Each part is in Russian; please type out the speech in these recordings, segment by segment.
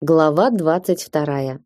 Глава двадцать вторая.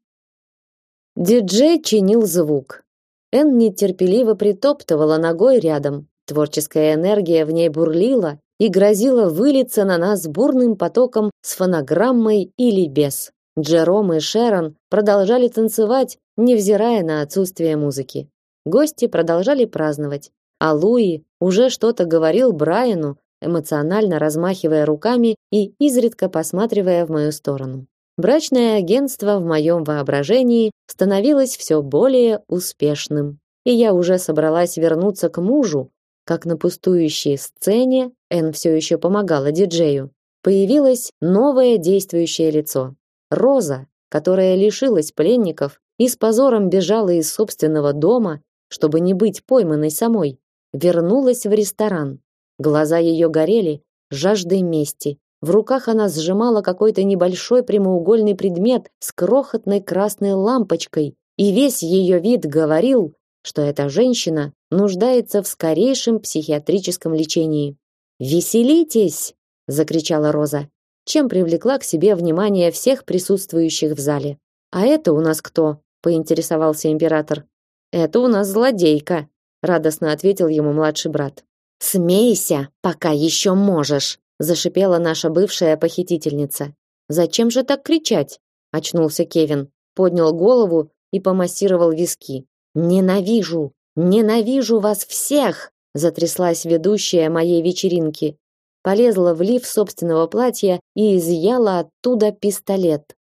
Диджей чинил звук. Эн нетерпеливо притоптывала ногой рядом. Творческая энергия в ней бурлила и грозила вылиться на нас бурным потоком с фонограммой или без. Джером и Шерон продолжали танцевать, невзирая на отсутствие музыки. Гости продолжали праздновать, а Луи уже что-то говорил Брайану, эмоционально размахивая руками и изредка посматривая в мою сторону. Брачное агентство в моем воображении становилось все более успешным. И я уже собралась вернуться к мужу, как на пустующей сцене Эн все еще помогала диджею. Появилось новое действующее лицо. Роза, которая лишилась пленников и с позором бежала из собственного дома, чтобы не быть пойманной самой, вернулась в ресторан. Глаза ее горели жаждой мести, в руках она сжимала какой-то небольшой прямоугольный предмет с крохотной красной лампочкой, и весь ее вид говорил, что эта женщина нуждается в скорейшем психиатрическом лечении. "Веселитесь!" закричала Роза, чем привлекла к себе внимание всех присутствующих в зале. "А это у нас кто?" поинтересовался император. "Это у нас злодейка", радостно ответил ему младший брат. "Смейся, пока еще можешь", зашипела наша бывшая похитительница. Зачем же так кричать? очнулся Кевин, поднял голову и помассировал виски. Ненавижу, ненавижу вас всех, затряслась ведущая моей вечеринки. Полезла в лиф собственного платья и изъяла оттуда пистолет.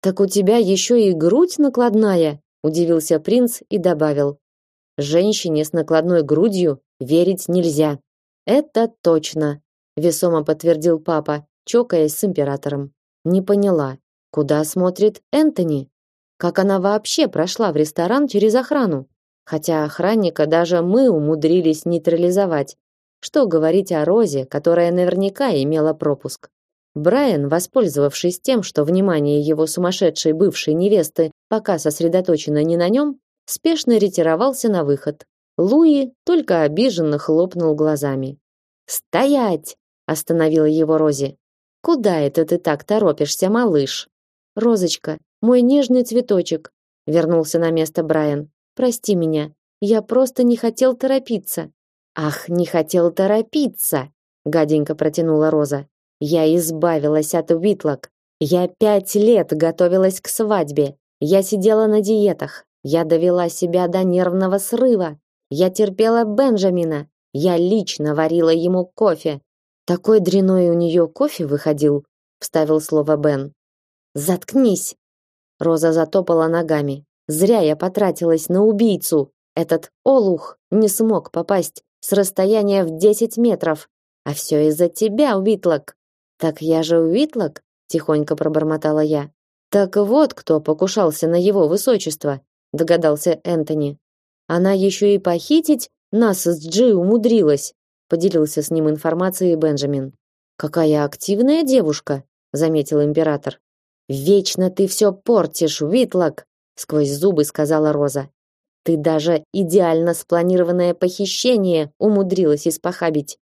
Так у тебя еще и грудь накладная, удивился принц и добавил: Женщине с накладной грудью верить нельзя. Это точно, весомо подтвердил папа, чокаясь с императором. Не поняла, куда смотрит Энтони? Как она вообще прошла в ресторан через охрану? Хотя охранника даже мы умудрились нейтрализовать. Что говорить о Розе, которая наверняка имела пропуск? Брайан, воспользовавшись тем, что внимание его сумасшедшей бывшей невесты пока сосредоточено не на нем, спешно ретировался на выход. Луи только обиженно хлопнул глазами. «Стоять!» Остановила его Рози. Куда это ты так торопишься, малыш? Розочка, мой нежный цветочек, вернулся на место Брайан. Прости меня. Я просто не хотел торопиться. Ах, не хотел торопиться, гаденько протянула Роза. Я избавилась от Уитлок. Я пять лет готовилась к свадьбе. Я сидела на диетах. Я довела себя до нервного срыва. Я терпела Бенджамина. Я лично варила ему кофе. Такой дряной у нее кофе выходил, вставил слово Бен. Заткнись. Роза затопала ногами. Зря я потратилась на убийцу. Этот олух не смог попасть с расстояния в десять метров. А все из-за тебя, Уитлок. Так я же Уитлок, тихонько пробормотала я. Так вот, кто покушался на его высочество, догадался Энтони. Она еще и похитить нас с Джи умудрилась поделился с ним информацией Бенджамин. Какая активная девушка, заметил император. Вечно ты все портишь, Витлок, сквозь зубы сказала Роза. Ты даже идеально спланированное похищение умудрилась испохабить.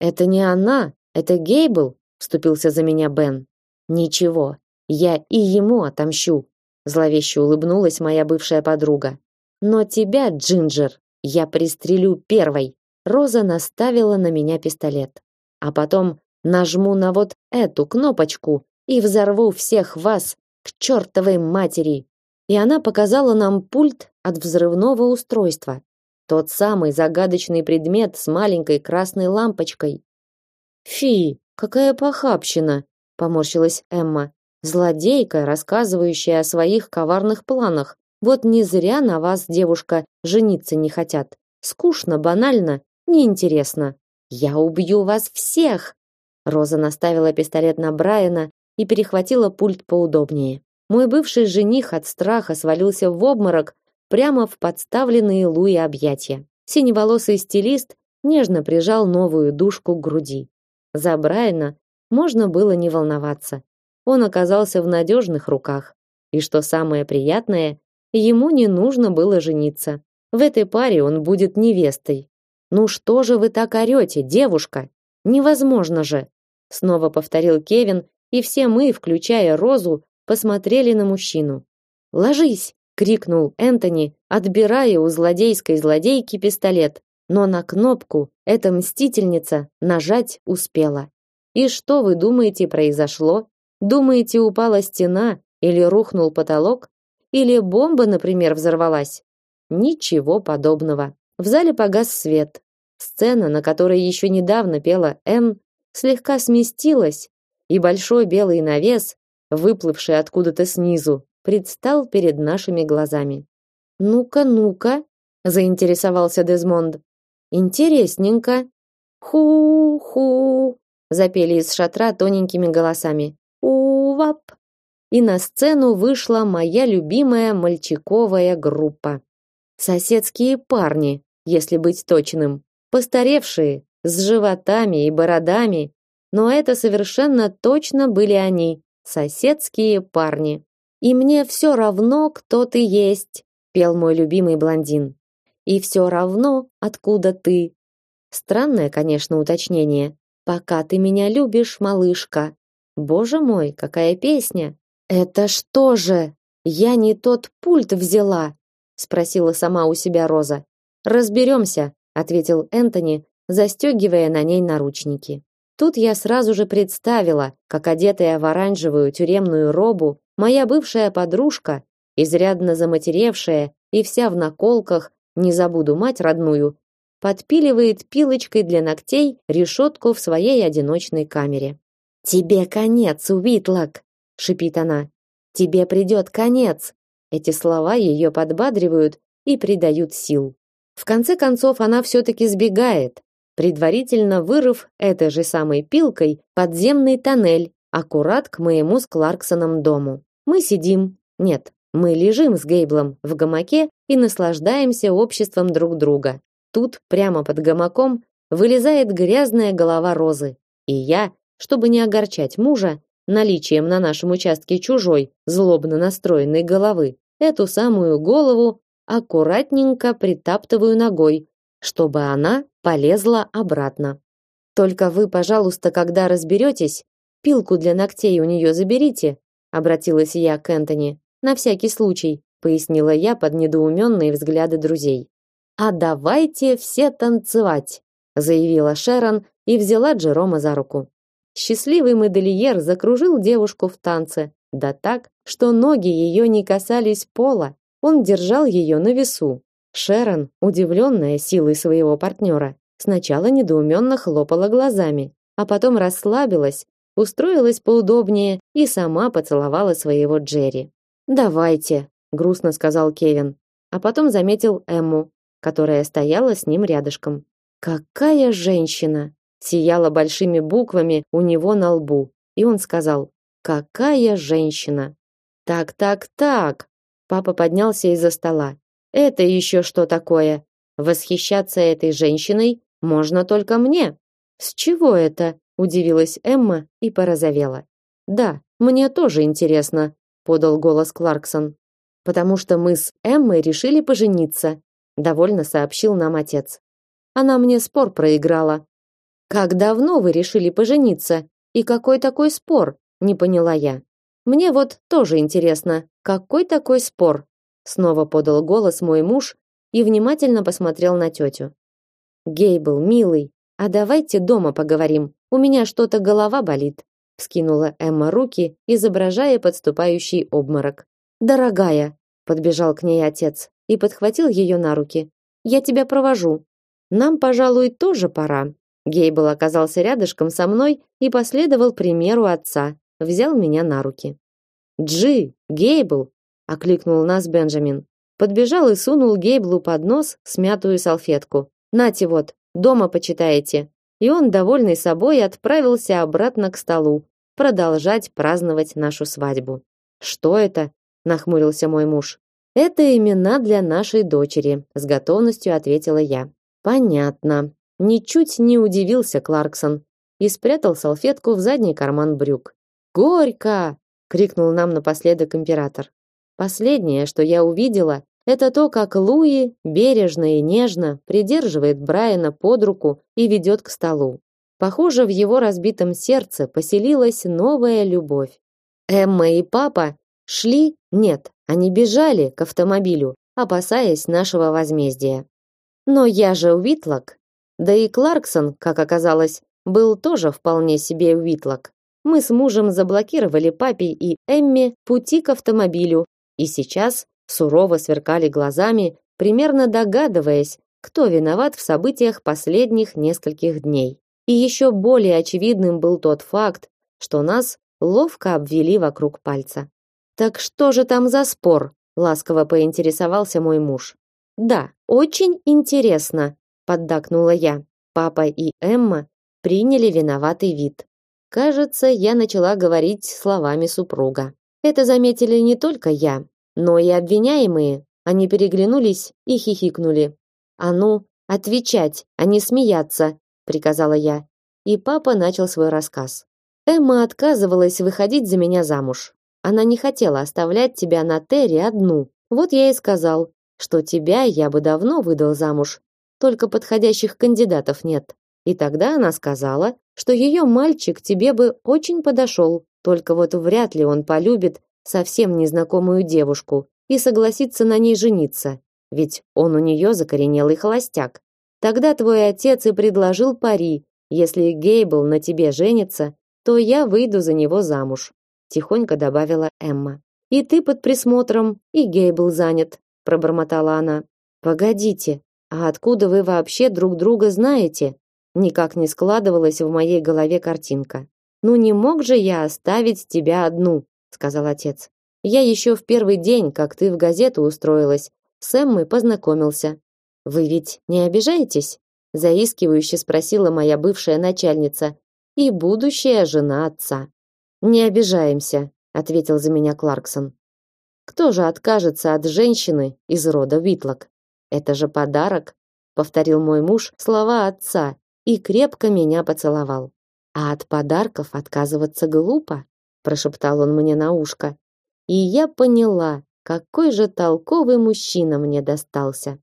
Это не она, это Гейбл, вступился за меня Бен. Ничего, я и ему отомщу, зловеще улыбнулась моя бывшая подруга. Но тебя, Джинджер, я пристрелю первой. Роза наставила на меня пистолет. А потом нажму на вот эту кнопочку и взорву всех вас к чертовой матери. И она показала нам пульт от взрывного устройства. Тот самый загадочный предмет с маленькой красной лампочкой. Фи, какая похабщина, поморщилась Эмма. Злодейка, рассказывающая о своих коварных планах. Вот не зря на вас, девушка, жениться не хотят. Скучно, банально Неинтересно. Я убью вас всех. Роза наставила пистолет на Брайана и перехватила пульт поудобнее. Мой бывший жених от страха свалился в обморок прямо в подставленные Луи объятия. Синеволосый стилист нежно прижал новую душку к груди. За Брайана можно было не волноваться. Он оказался в надежных руках. И что самое приятное, ему не нужно было жениться. В этой паре он будет невестой, ну что же вы так орете, девушка? Невозможно же, снова повторил Кевин, и все мы, включая Розу, посмотрели на мужчину. "Ложись!" крикнул Энтони, отбирая у злодейской злодейки пистолет. Но на кнопку эта мстительница нажать успела. И что вы думаете произошло? Думаете, упала стена или рухнул потолок? Или бомба, например, взорвалась? Ничего подобного. В зале погас свет. Сцена, на которой еще недавно пела Н, слегка сместилась, и большой белый навес, выплывший откуда-то снизу, предстал перед нашими глазами. Ну-ка, ну-ка, заинтересовался Дезмонд. Интересненько. Ху-ху, запели из шатра тоненькими голосами. Увап. И на сцену вышла моя любимая мальчиковая группа. Соседские парни, если быть точным, постаревшие, с животами и бородами, но это совершенно точно были они, соседские парни. И мне все равно, кто ты есть, пел мой любимый блондин. И все равно, откуда ты. Странное, конечно, уточнение. Пока ты меня любишь, малышка. Боже мой, какая песня! Это что же? Я не тот пульт взяла, спросила сама у себя Роза. Разберемся, ответил Энтони, застегивая на ней наручники. Тут я сразу же представила, как одетая в оранжевую тюремную робу, моя бывшая подружка, изрядно заматеревшая и вся в наколках, не забуду мать родную, подпиливает пилочкой для ногтей решетку в своей одиночной камере. Тебе конец, Уитлок, шипит она. Тебе придет конец. Эти слова ее подбадривают и придают сил. В конце концов она все таки сбегает, предварительно вырыв этой же самой пилкой подземный тоннель аккурат к моему с Кларксоном дому. Мы сидим, нет, мы лежим с Гейблом в гамаке и наслаждаемся обществом друг друга. Тут прямо под гамаком вылезает грязная голова Розы, и я, чтобы не огорчать мужа наличием на нашем участке чужой, злобно настроенной головы, эту самую голову аккуратненько притаптываю ногой, чтобы она полезла обратно. Только вы, пожалуйста, когда разберетесь, пилку для ногтей у нее заберите, обратилась я к Энтони. На всякий случай, пояснила я под недоуменные взгляды друзей. А давайте все танцевать, заявила Шерон и взяла Джерома за руку. Счастливый модельер закружил девушку в танце, да так, что ноги ее не касались пола. Он держал ее на весу, Шерон, удивленная силой своего партнера, сначала недоуменно хлопала глазами, а потом расслабилась, устроилась поудобнее и сама поцеловала своего Джерри. "Давайте", грустно сказал Кевин, а потом заметил Эмму, которая стояла с ним рядышком. "Какая женщина!" сияла большими буквами у него на лбу, и он сказал: "Какая женщина!" Так, так, так. Папа поднялся из-за стола. Это еще что такое? Восхищаться этой женщиной можно только мне. С чего это? удивилась Эмма и порозовела. Да, мне тоже интересно, подал голос Кларксон. Потому что мы с Эммой решили пожениться, довольно сообщил нам отец. Она мне спор проиграла. Как давно вы решили пожениться? И какой такой спор? Не поняла я. Мне вот тоже интересно, какой такой спор? Снова подал голос мой муж и внимательно посмотрел на тетю. Гейбл, милый, а давайте дома поговорим. У меня что-то голова болит. Скинула Эмма руки, изображая подступающий обморок. Дорогая, подбежал к ней отец и подхватил ее на руки. Я тебя провожу. Нам, пожалуй, тоже пора. Гейбл оказался рядышком со мной и последовал примеру отца. Взял меня на руки. Джи, Гейбл, окликнул нас Бенджамин. Подбежал и сунул Гейблу под нос смятую салфетку. Нате вот, дома почитаете. И он, довольный собой, отправился обратно к столу, продолжать праздновать нашу свадьбу. Что это? нахмурился мой муж. Это имена для нашей дочери, с готовностью ответила я. Понятно. Ничуть не удивился Кларксон и спрятал салфетку в задний карман брюк. Горько, крикнул нам напоследок император. Последнее, что я увидела, это то, как Луи бережно и нежно придерживает Брайана под руку и ведет к столу. Похоже, в его разбитом сердце поселилась новая любовь. Эмма и папа шли, нет, они бежали к автомобилю, опасаясь нашего возмездия. Но я же Уитлок. Да и Кларксон, как оказалось, был тоже вполне себе Уитлок. Мы с мужем заблокировали папе и Эмме пути к автомобилю, и сейчас сурово сверкали глазами, примерно догадываясь, кто виноват в событиях последних нескольких дней. И еще более очевидным был тот факт, что нас ловко обвели вокруг пальца. Так что же там за спор? ласково поинтересовался мой муж. Да, очень интересно, поддакнула я. Папа и Эмма приняли виноватый вид. Кажется, я начала говорить словами супруга. Это заметили не только я, но и обвиняемые. Они переглянулись и хихикнули. А ну, отвечать, а не смеяться, приказала я. И папа начал свой рассказ. Эмма отказывалась выходить за меня замуж. Она не хотела оставлять тебя на Терре одну. Вот я и сказал, что тебя я бы давно выдал замуж, только подходящих кандидатов нет. И тогда она сказала, что ее мальчик тебе бы очень подошел, только вот вряд ли он полюбит совсем незнакомую девушку и согласится на ней жениться, ведь он у нее закоренелый холостяк. Тогда твой отец и предложил пари, если Гейбл на тебе женится, то я выйду за него замуж, тихонько добавила Эмма. И ты под присмотром, и Гейбл занят, пробормотала она. Погодите, а откуда вы вообще друг друга знаете? Никак не складывалась в моей голове картинка. Ну не мог же я оставить тебя одну, сказал отец. Я еще в первый день, как ты в газету устроилась, с Эммой познакомился. Вы ведь не обижаетесь? заискивающе спросила моя бывшая начальница и будущая жена отца. Не обижаемся, ответил за меня Кларксон. Кто же откажется от женщины из рода Витлок? Это же подарок, повторил мой муж слова отца и крепко меня поцеловал. А от подарков отказываться глупо, прошептал он мне на ушко. И я поняла, какой же толковый мужчина мне достался.